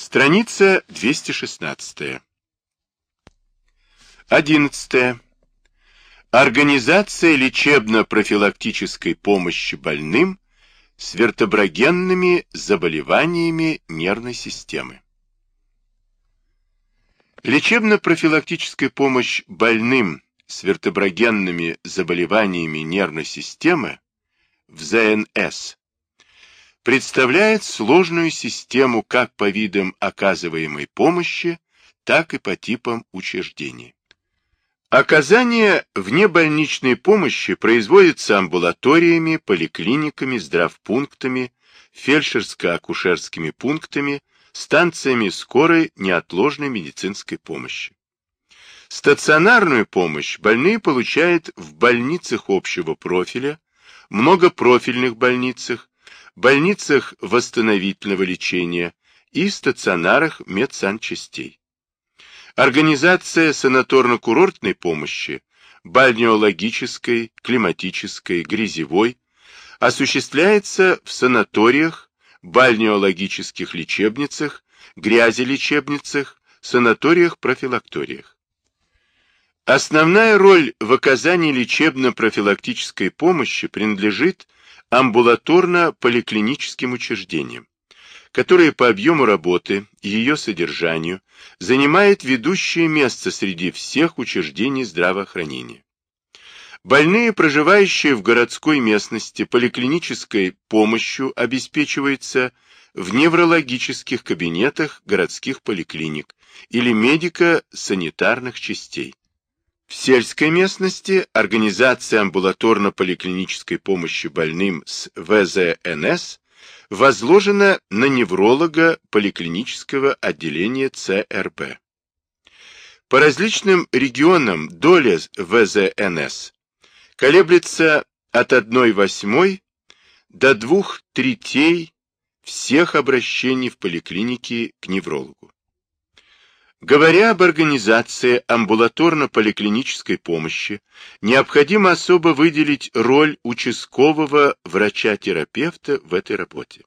Страница 216. 11. Организация лечебно-профилактической помощи больным с вертеброгенными заболеваниями нервной системы. Лечебно-профилактическая помощь больным с вертеброгенными заболеваниями нервной системы в ЗНС представляет сложную систему как по видам оказываемой помощи, так и по типам учреждений. Оказание внебольничной помощи производится амбулаториями, поликлиниками, здравпунктами, фельдшерско-акушерскими пунктами, станциями скорой неотложной медицинской помощи. Стационарную помощь больные получают в больницах общего профиля, многопрофильных больницах, больницах восстановительного лечения и стационарах медсанчастей. Организация санаторно-курортной помощи, бальнеологической, климатической, грязевой осуществляется в санаториях, бальнеологических лечебницах, грязелечебницах, санаториях-профилакториях. Основная роль в оказании лечебно-профилактической помощи принадлежит амбулаторно-поликлиническим учреждениям которая по объему работы и ее содержанию занимает ведущее место среди всех учреждений здравоохранения. Больные, проживающие в городской местности, поликлинической помощью обеспечиваются в неврологических кабинетах городских поликлиник или медико-санитарных частей. В сельской местности организация амбулаторно-поликлинической помощи больным с ВЗНС возложено на невролога поликлинического отделения ЦРБ. По различным регионам доля ВЗНС колеблется от 1 восьмой до 2 третей всех обращений в поликлинике к неврологу. Говоря об организации амбулаторно-поликлинической помощи, необходимо особо выделить роль участкового врача-терапевта в этой работе.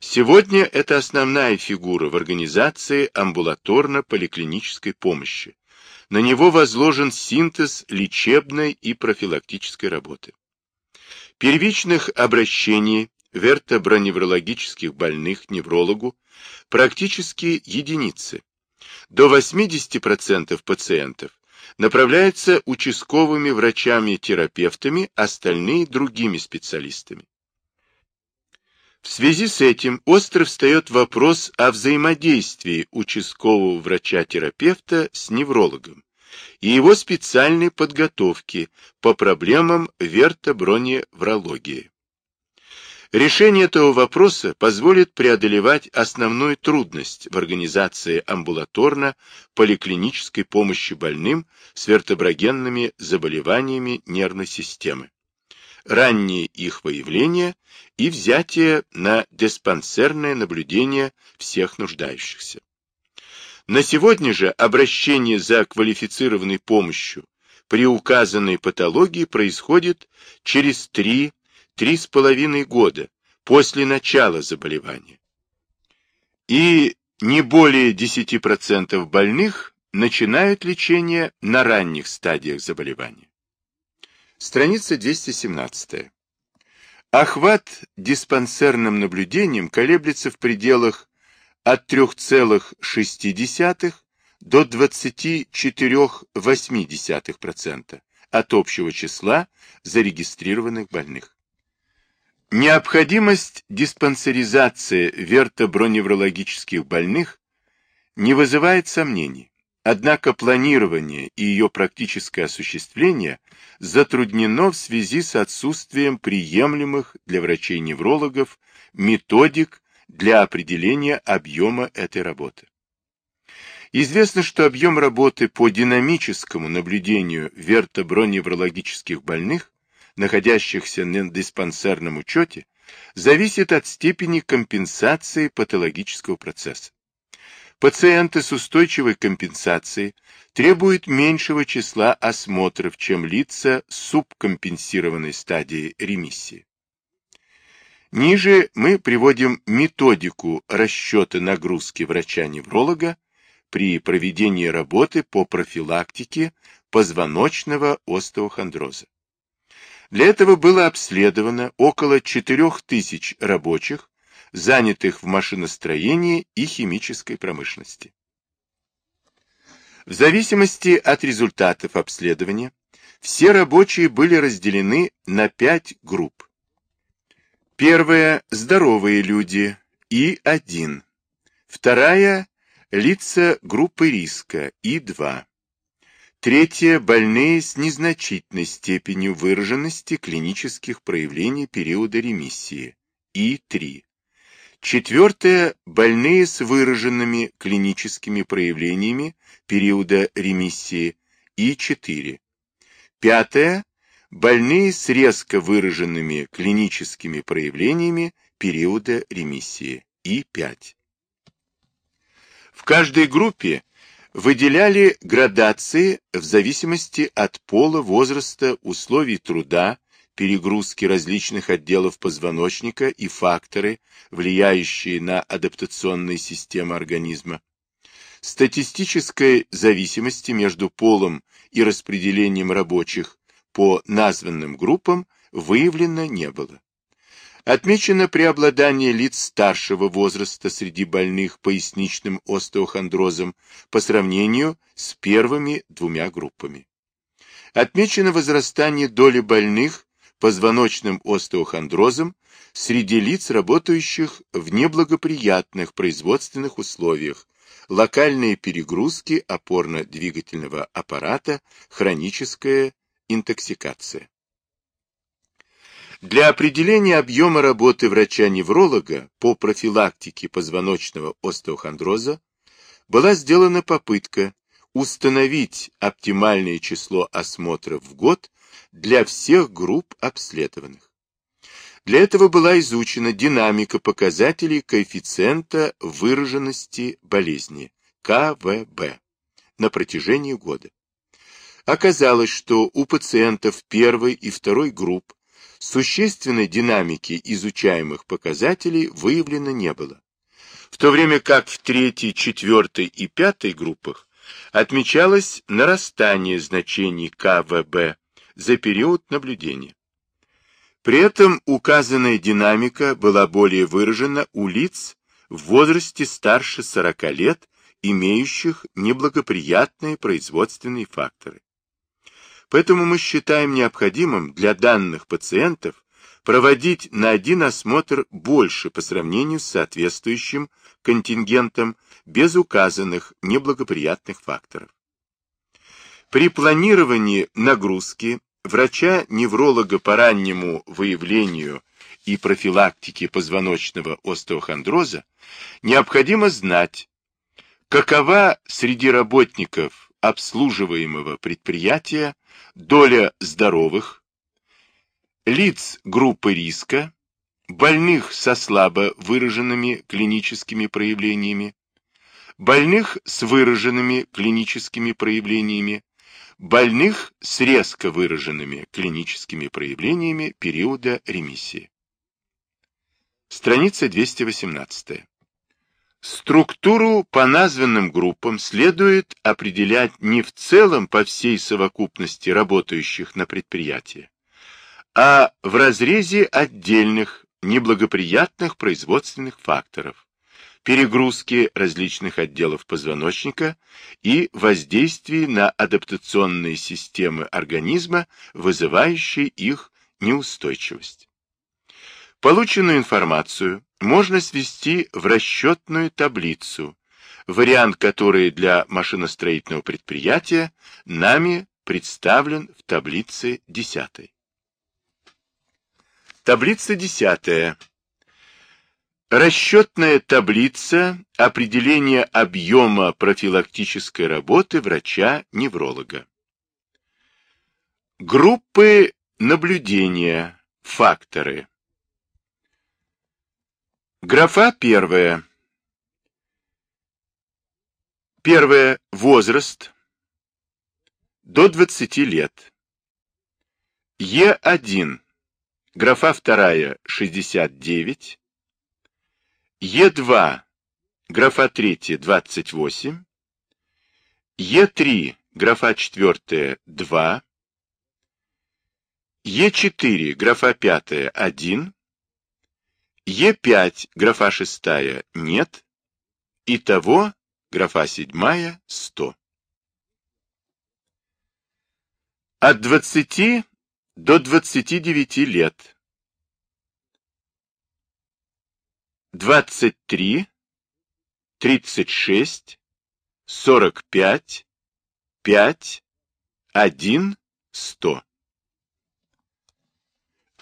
Сегодня это основная фигура в организации амбулаторно-поликлинической помощи. На него возложен синтез лечебной и профилактической работы. Первичных обращений вертоброневрологических больных неврологу практически единицы до 80% пациентов направляются участковыми врачами-терапевтами, остальные другими специалистами. В связи с этим остро встает вопрос о взаимодействии участкового врача-терапевта с неврологом и его специальной подготовки по проблемам вертоброневрологии. Решение этого вопроса позволит преодолевать основную трудность в организации амбулаторно-поликлинической помощи больным с вертоброгенными заболеваниями нервной системы, раннее их выявление и взятие на диспансерное наблюдение всех нуждающихся. На сегодня же обращение за квалифицированной помощью при указанной патологии происходит через три три с половиной года после начала заболевания. И не более 10% больных начинают лечение на ранних стадиях заболевания. Страница 217. Охват диспансерным наблюдением колеблется в пределах от 3,6 до 24,8% от общего числа зарегистрированных больных. Необходимость диспансеризации вертоброневрологических больных не вызывает сомнений, однако планирование и ее практическое осуществление затруднено в связи с отсутствием приемлемых для врачей-неврологов методик для определения объема этой работы. Известно, что объем работы по динамическому наблюдению вертоброневрологических больных находящихся на диспансерном учете, зависит от степени компенсации патологического процесса. Пациенты с устойчивой компенсацией требуют меньшего числа осмотров, чем лица субкомпенсированной стадии ремиссии. Ниже мы приводим методику расчета нагрузки врача-невролога при проведении работы по профилактике позвоночного остеохондроза. Для этого было обследовано около 4000 рабочих, занятых в машиностроении и химической промышленности. В зависимости от результатов обследования, все рабочие были разделены на пять групп. Первая – здоровые люди, И1. Вторая – лица группы риска, И2. Третье – больные с незначительной степенью выраженности клинических проявлений периода ремиссии, И3. Четвертое – больные с выраженными клиническими проявлениями периода ремиссии, И4. Пятое – больные с резко выраженными клиническими проявлениями периода ремиссии, И5. В каждой группе выделяли градации в зависимости от пола, возраста, условий труда, перегрузки различных отделов позвоночника и факторы, влияющие на адаптационные системы организма. Статистической зависимости между полом и распределением рабочих по названным группам выявлено не было. Отмечено преобладание лиц старшего возраста среди больных поясничным остеохондрозом по сравнению с первыми двумя группами. Отмечено возрастание доли больных позвоночным остеохондрозом среди лиц, работающих в неблагоприятных производственных условиях, локальные перегрузки опорно-двигательного аппарата, хроническая интоксикация. Для определения объема работы врача-невролога по профилактике позвоночного остеохондроза была сделана попытка установить оптимальное число осмотров в год для всех групп обследованных. Для этого была изучена динамика показателей коэффициента выраженности болезни КВБ на протяжении года. Оказалось, что у пациентов первой и второй групп Существенной динамики изучаемых показателей выявлено не было, в то время как в третьей, четвертой и пятой группах отмечалось нарастание значений КВБ за период наблюдения. При этом указанная динамика была более выражена у лиц в возрасте старше 40 лет, имеющих неблагоприятные производственные факторы. Поэтому мы считаем необходимым для данных пациентов проводить на один осмотр больше по сравнению с соответствующим контингентом без указанных неблагоприятных факторов. При планировании нагрузки врача-невролога по раннему выявлению и профилактике позвоночного остеохондроза необходимо знать, какова среди работников обслуживаемого предприятия доля здоровых, лиц группы риска, больных со слабо выраженными клиническими проявлениями, больных с выраженными клиническими проявлениями, больных с резко выраженными клиническими проявлениями периода ремиссии. Страница 218. Структуру по названным группам следует определять не в целом по всей совокупности работающих на предприятии, а в разрезе отдельных неблагоприятных производственных факторов, перегрузки различных отделов позвоночника и воздействии на адаптационные системы организма, вызывающие их неустойчивость. Полученную информацию можно свести в расчетную таблицу, вариант которой для машиностроительного предприятия нами представлен в таблице 10. Таблица 10. Расчетная таблица определения объема профилактической работы врача-невролога. Группы наблюдения, факторы. Графа первая. Первое. Возраст. До 20 лет. Е1. графа вторая 69, Е2, графа третья 28, Е3, графа четвертая 2, Е4, графа пятая 1, Е5, графа шестая нет, итого графа седьмая 100. От 20 до 29 лет. 23, 36, 45, 5, 1, 100.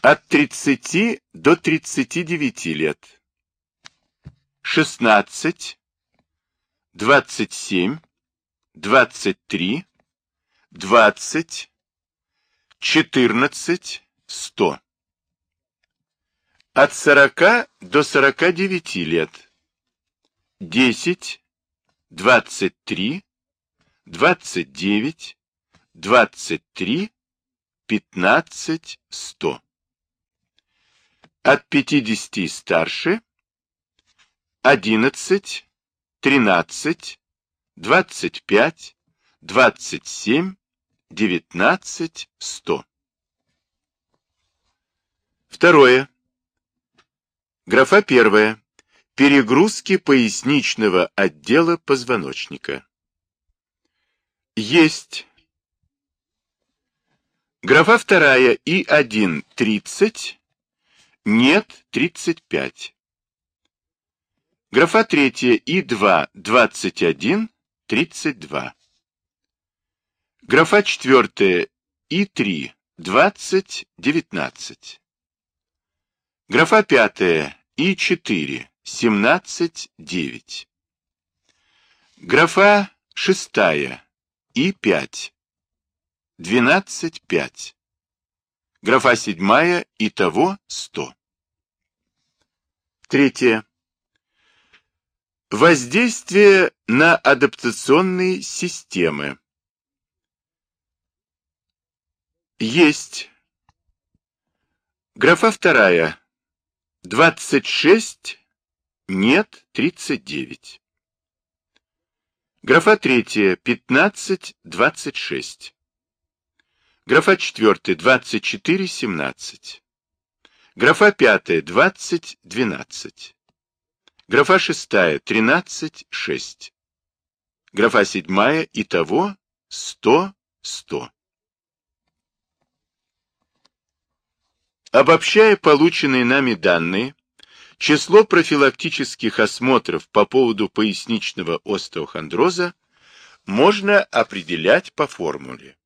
От 30 до 39 лет. 16, 27, 23, 20, 14, 100. От 40 до 49 лет. 10, 23, 29, 23, 15, 100. От 50 и старше. 11, 13, 25, 27, 19, 100. Второе. Графа первая. Перегрузки поясничного отдела позвоночника. Есть. Графа вторая И1 30, нет 35. Графа третья И2 21, 32. Графа четвертая И3, 20, 19. Графа пятая И4, 17, 9. Графа шестая И5, 12, 5. Графа седьмая Итого 100. Третье. Воздействие на адаптационные системы. Есть. Графа вторая. 26. Нет. 39. Графа третья. 15. 26. Графа четвертая. 24. 17. Графа пятая. 20. 12. Графа шестая. 13. 6. Графа седьмая. Итого 100. 100. Обобщая полученные нами данные, число профилактических осмотров по поводу поясничного остеохондроза можно определять по формуле.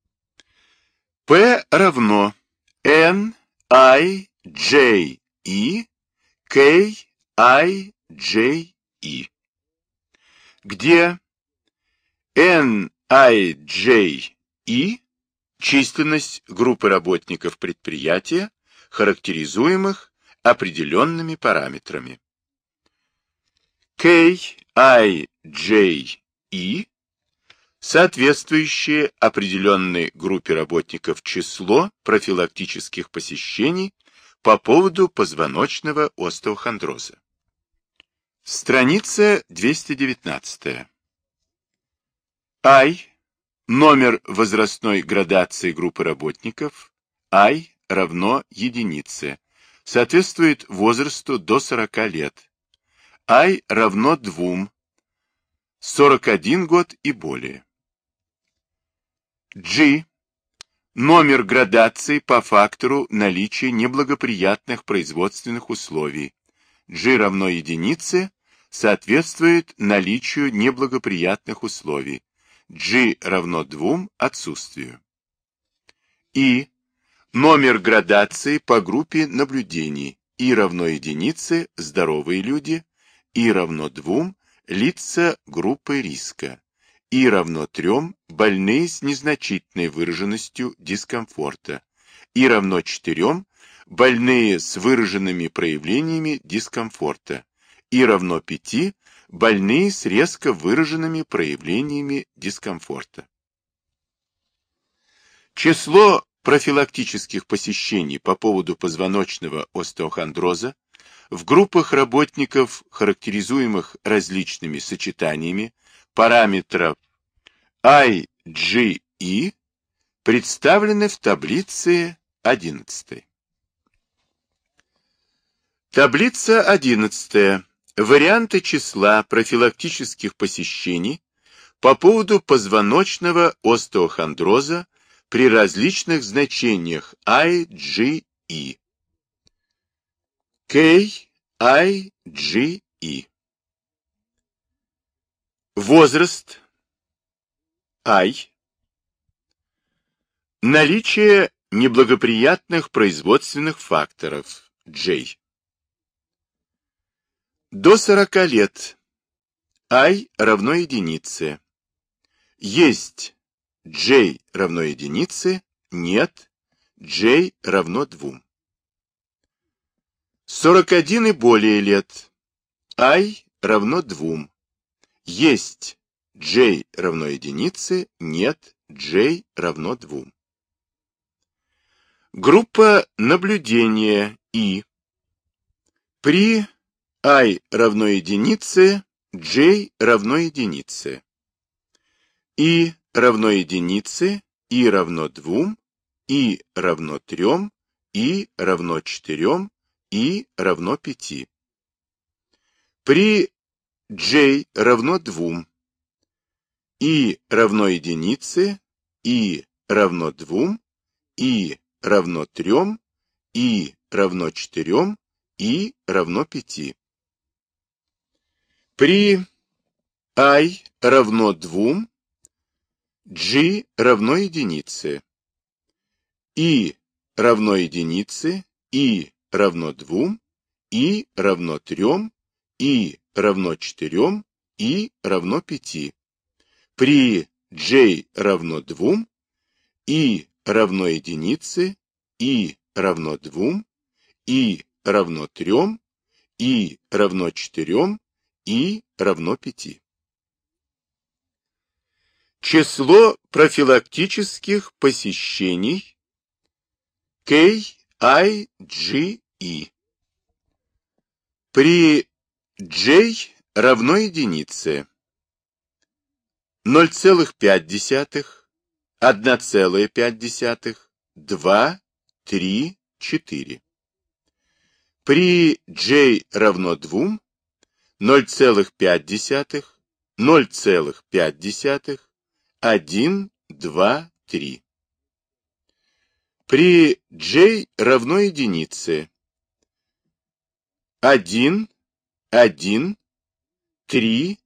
P равно N I J E K I J E, где N I J E численность группы работников предприятия, характеризуемых определенными параметрами. KIJE соответствующее определенной группе работников число профилактических посещений по поводу позвоночного остеохондроза. Страница 219. I – номер возрастной градации группы работников, I равно единице, соответствует возрасту до 40 лет. I равно 2, 41 год и более. G – номер градации по фактору наличия неблагоприятных производственных условий. G равно единице соответствует наличию неблагоприятных условий. G равно 2 отсутствию. И Номер градации по группе наблюдений И равно единице – здоровые люди, И равно 2 – лица группы риска, И равно 3 – больные с незначительной выраженностью дискомфорта, И равно 4 – больные с выраженными проявлениями дискомфорта, И равно 5 – больные с резко выраженными проявлениями дискомфорта. Число профилактических посещений по поводу позвоночного остеохондроза в группах работников, характеризуемых различными сочетаниями параметров IgE, представлены в таблице 11. Таблица 11. Варианты числа профилактических посещений по поводу позвоночного остеохондроза при различных значениях IgE. KIGE. Возраст I. Наличие неблагоприятных производственных факторов J. До 40 лет i равно единице. Есть j равно единице, нет, j равно 2. 41 и более лет. i равно 2. Есть j равно единице, нет, j равно 2. Группа наблюдения I. При i равно единице, j равно единице. i равно единице, i равно 2, i равно 3, i равно 4, i равно 5. При j равно 2, i равно единице, i равно 2, i равно 3, i равно 4, i равно 5. При i равно 2, g равно единице, i равно единице, i равно 2, i равно 3, i равно 4, i равно 5. При j равно 2, i равно единице, i равно 2, i равно 3, i равно 4, i равно 5. Число профилактических посещений KIGE при J равно единице 0,5, 1,5, 2, 3, 4. При J равно 2 0,5, 0,5, 1, 2, 3. При j равно единице 1, 1, 3,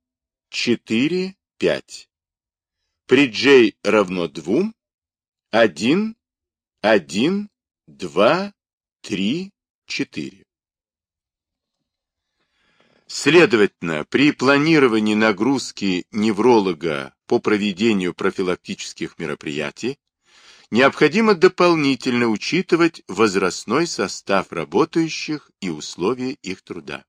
4, 5. При j равно 2, 1, 1, 2, 3, 4. Следовательно, при планировании нагрузки невролога по проведению профилактических мероприятий необходимо дополнительно учитывать возрастной состав работающих и условия их труда.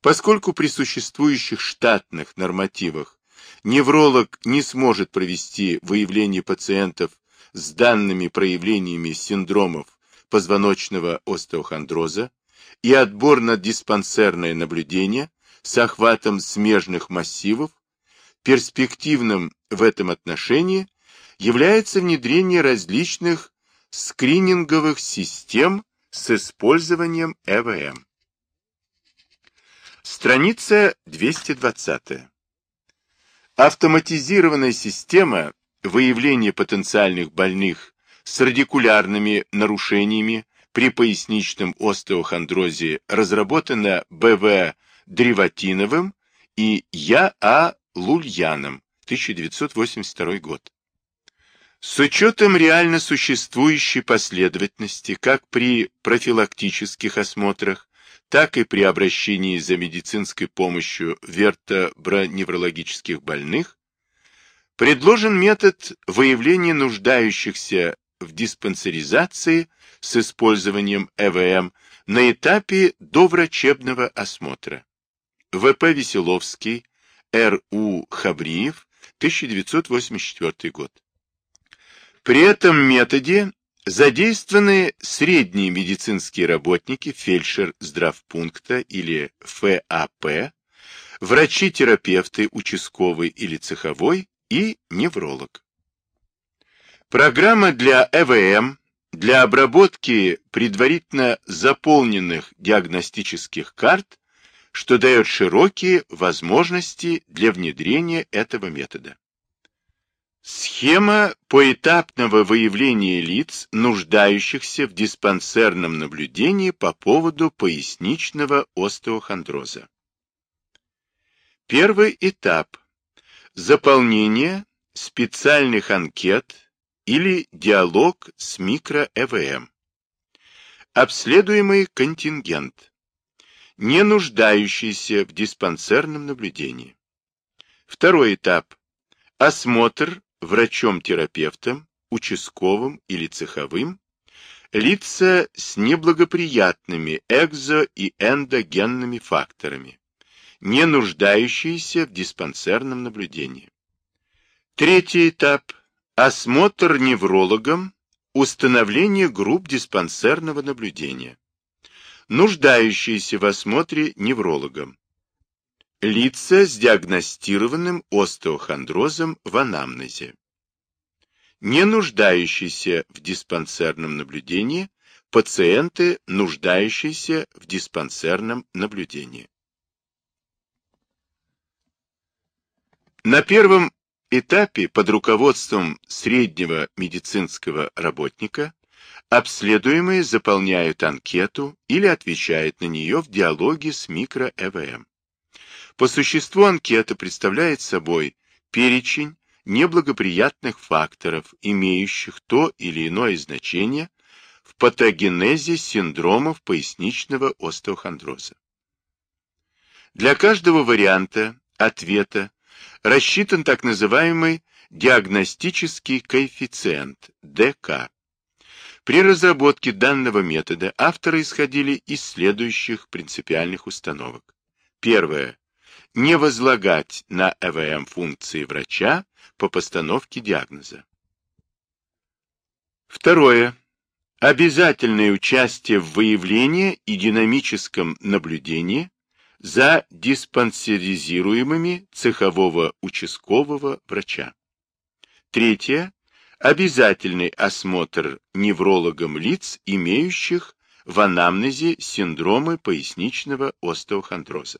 Поскольку при существующих штатных нормативах невролог не сможет провести выявление пациентов с данными проявлениями синдромов позвоночного остеохондроза, и отбор на диспансерное наблюдение с охватом смежных массивов, перспективным в этом отношении является внедрение различных скрининговых систем с использованием ЭВМ. Страница 220. Автоматизированная система выявления потенциальных больных с радикулярными нарушениями при поясничном остеохондрозе разработана Б.В. Древотиновым и Я.А. Лульяном, 1982 год. С учетом реально существующей последовательности как при профилактических осмотрах, так и при обращении за медицинской помощью вертоброневрологических больных, предложен метод выявления нуждающихся в диспансеризации с использованием ЭВМ на этапе доврачебного осмотра. В.П. Веселовский, Р.У. Хабриев, 1984 год. При этом методе задействованы средние медицинские работники, фельдшер здравпункта или ФАП, врачи-терапевты, участковый или цеховой и невролог. Программа для ЭВМ для обработки предварительно заполненных диагностических карт, что дает широкие возможности для внедрения этого метода. Схема поэтапного выявления лиц, нуждающихся в диспансерном наблюдении по поводу поясничного остеохондроза. Первый этап – заполнение специальных анкет или диалог с микро-ЭВМ. Обследуемый контингент, не нуждающийся в диспансерном наблюдении. Второй этап – осмотр врачом-терапевтом, участковым или цеховым, лица с неблагоприятными экзо- и эндогенными факторами, не нуждающиеся в диспансерном наблюдении. Третий этап – осмотр неврологом, установление групп диспансерного наблюдения, нуждающиеся в осмотре неврологом, лица с диагностированным остеохондрозом в анамнезе, не нуждающиеся в диспансерном наблюдении, пациенты, нуждающиеся в диспансерном наблюдении. На первом этапе под руководством среднего медицинского работника обследуемые заполняют анкету или отвечают на нее в диалоге с микро-ЭВМ. По существу анкета представляет собой перечень неблагоприятных факторов, имеющих то или иное значение в патогенезе синдромов поясничного остеохондроза. Для каждого варианта ответа рассчитан так называемый диагностический коэффициент ДК. При разработке данного метода авторы исходили из следующих принципиальных установок. Первое. Не возлагать на ЭВМ функции врача по постановке диагноза. Второе. Обязательное участие в выявлении и динамическом наблюдении за диспансеризируемыми цехового участкового врача. Третье. Обязательный осмотр неврологом лиц, имеющих в анамнезе синдромы поясничного остеохондроза.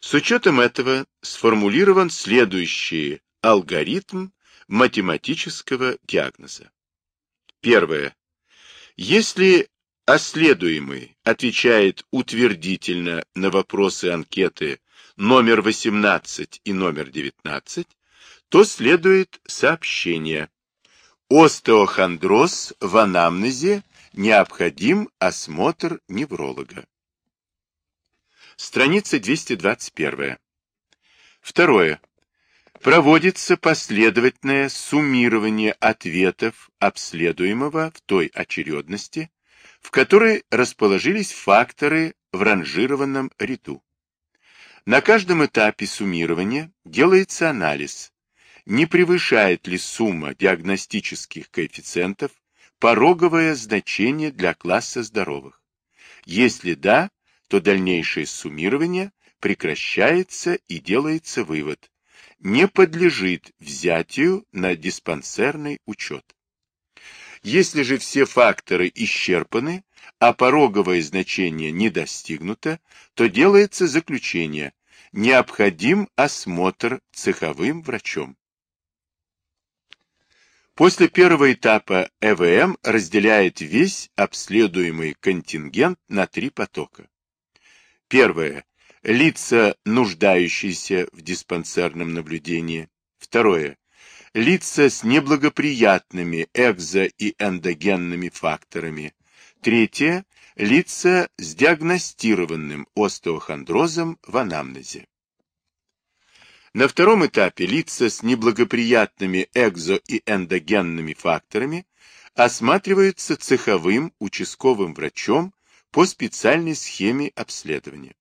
С учетом этого сформулирован следующий алгоритм математического диагноза. Первое. Если Оследуемый отвечает утвердительно на вопросы анкеты номер 18 и номер 19, то следует сообщение. Остеохондроз в анамнезе необходим осмотр невролога. Страница 221. Второе. Проводится последовательное суммирование ответов обследуемого в той очередности, в которой расположились факторы в ранжированном ряду. На каждом этапе суммирования делается анализ, не превышает ли сумма диагностических коэффициентов пороговое значение для класса здоровых. Если да, то дальнейшее суммирование прекращается и делается вывод, не подлежит взятию на диспансерный учет. Если же все факторы исчерпаны, а пороговое значение не достигнуто, то делается заключение «необходим осмотр цеховым врачом». После первого этапа ЭВМ разделяет весь обследуемый контингент на три потока. Первое. Лица, нуждающиеся в диспансерном наблюдении. Второе лица с неблагоприятными экзо- и эндогенными факторами. Третье – лица с диагностированным остеохондрозом в анамнезе. На втором этапе лица с неблагоприятными экзо- и эндогенными факторами осматриваются цеховым участковым врачом по специальной схеме обследования.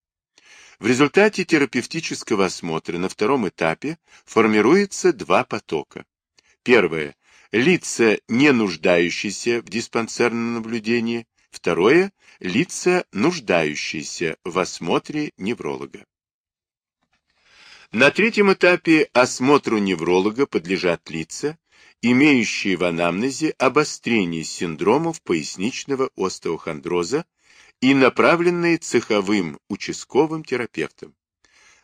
В результате терапевтического осмотра на втором этапе формируется два потока. Первое. лица, не нуждающиеся в диспансерном наблюдении, второе – лица, нуждающиеся в осмотре невролога. На третьем этапе осмотру невролога подлежат лица, имеющие в анамнезе обострение синдромов поясничного остеохондроза и направленные цеховым участковым терапевтом.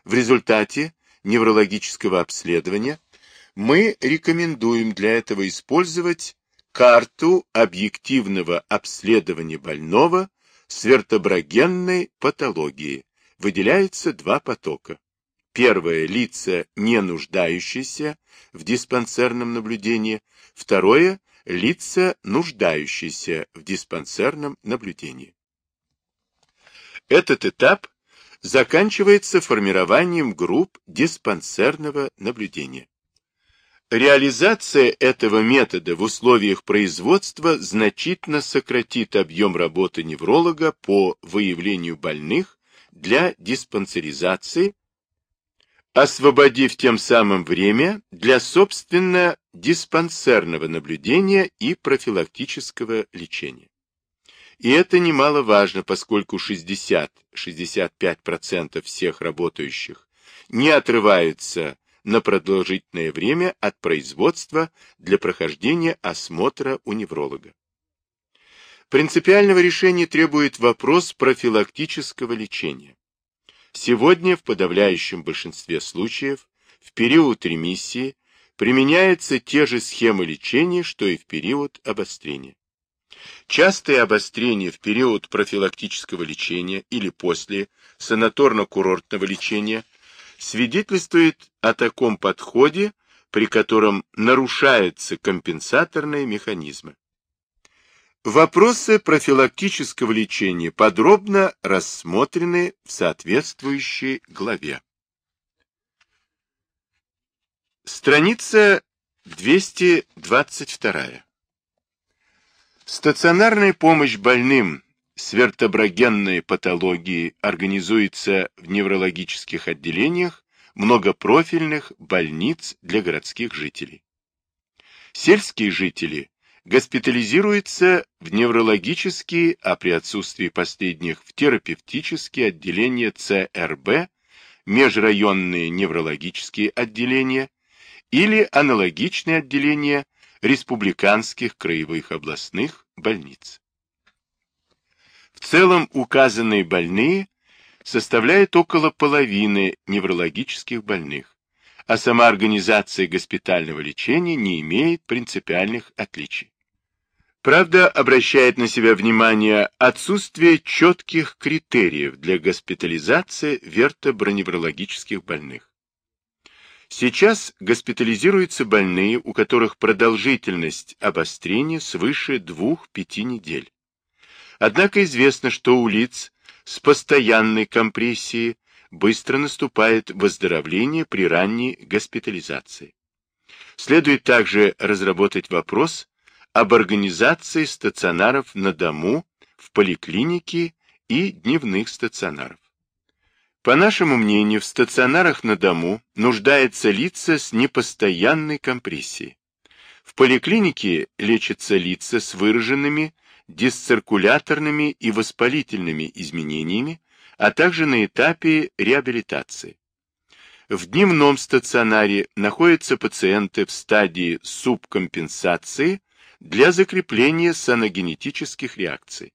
В результате неврологического обследования мы рекомендуем для этого использовать карту объективного обследования больного с вертоброгенной патологией. Выделяется два потока. Первое – лица, не нуждающиеся в диспансерном наблюдении. Второе – лица, нуждающиеся в диспансерном наблюдении. Этот этап заканчивается формированием групп диспансерного наблюдения. Реализация этого метода в условиях производства значительно сократит объем работы невролога по выявлению больных для диспансеризации освободив тем самым время для, собственно, диспансерного наблюдения и профилактического лечения. И это немаловажно, поскольку 60-65% всех работающих не отрываются на продолжительное время от производства для прохождения осмотра у невролога. Принципиального решения требует вопрос профилактического лечения. Сегодня в подавляющем большинстве случаев в период ремиссии применяются те же схемы лечения, что и в период обострения. Частые обострения в период профилактического лечения или после санаторно-курортного лечения свидетельствует о таком подходе, при котором нарушаются компенсаторные механизмы. Вопросы профилактического лечения подробно рассмотрены в соответствующей главе. Страница 222. Стационарная помощь больным с вертоброгенной патологией организуется в неврологических отделениях многопрофильных больниц для городских жителей. Сельские жители госпитализируется в неврологические, а при отсутствии последних в терапевтические отделения ЦРБ, межрайонные неврологические отделения или аналогичные отделения республиканских краевых областных больниц. В целом указанные больные составляют около половины неврологических больных, а сама организация госпитального лечения не имеет принципиальных отличий. Правда, обращает на себя внимание отсутствие четких критериев для госпитализации вертоброневрологических больных. Сейчас госпитализируются больные, у которых продолжительность обострения свыше 2-5 недель. Однако известно, что у лиц с постоянной компрессией быстро наступает выздоровление при ранней госпитализации. Следует также разработать вопрос об организации стационаров на дому, в поликлинике и дневных стационаров. По нашему мнению, в стационарах на дому нуждаются лица с непостоянной компрессией. В поликлинике лечатся лица с выраженными дисциркуляторными и воспалительными изменениями, а также на этапе реабилитации. В дневном стационаре находятся пациенты в стадии субкомпенсации для закрепления саногенетических реакций.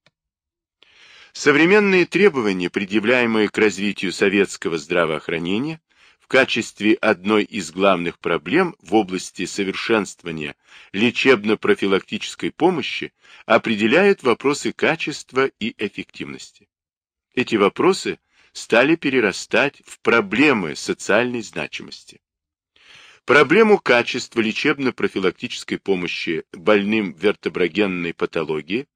Современные требования, предъявляемые к развитию советского здравоохранения, в качестве одной из главных проблем в области совершенствования лечебно-профилактической помощи определяют вопросы качества и эффективности. Эти вопросы стали перерастать в проблемы социальной значимости. Проблему качества лечебно-профилактической помощи больным вертоброгенной патологии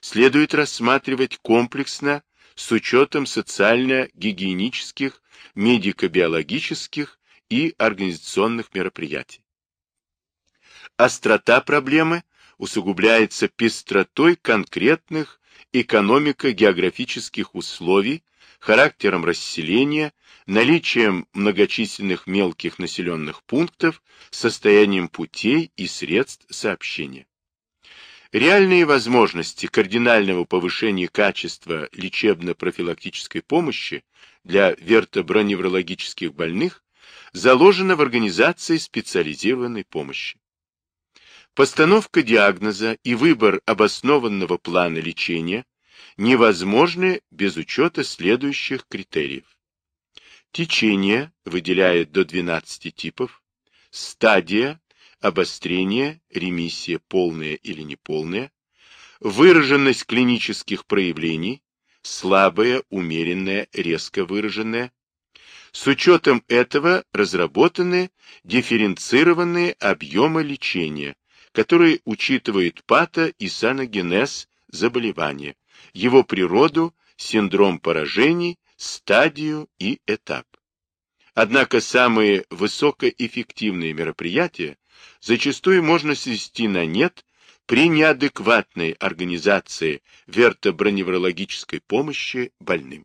следует рассматривать комплексно с учетом социально-гигиенических, медико-биологических и организационных мероприятий. Острота проблемы усугубляется пестротой конкретных экономико-географических условий, характером расселения, наличием многочисленных мелких населенных пунктов, состоянием путей и средств сообщения. Реальные возможности кардинального повышения качества лечебно-профилактической помощи для вертоброневрологических больных заложено в организации специализированной помощи. Постановка диагноза и выбор обоснованного плана лечения невозможны без учета следующих критериев. Течение выделяет до 12 типов, стадия, обострение, ремиссия полная или неполная, выраженность клинических проявлений, слабая, умеренная, резко выраженная. С учетом этого разработаны дифференцированные объемы лечения, которые учитывают пато- и саногенез заболевания, его природу, синдром поражений, стадию и этап. Однако самые высокоэффективные мероприятия зачастую можно свести на нет при неадекватной организации вертоброневрологической помощи больным.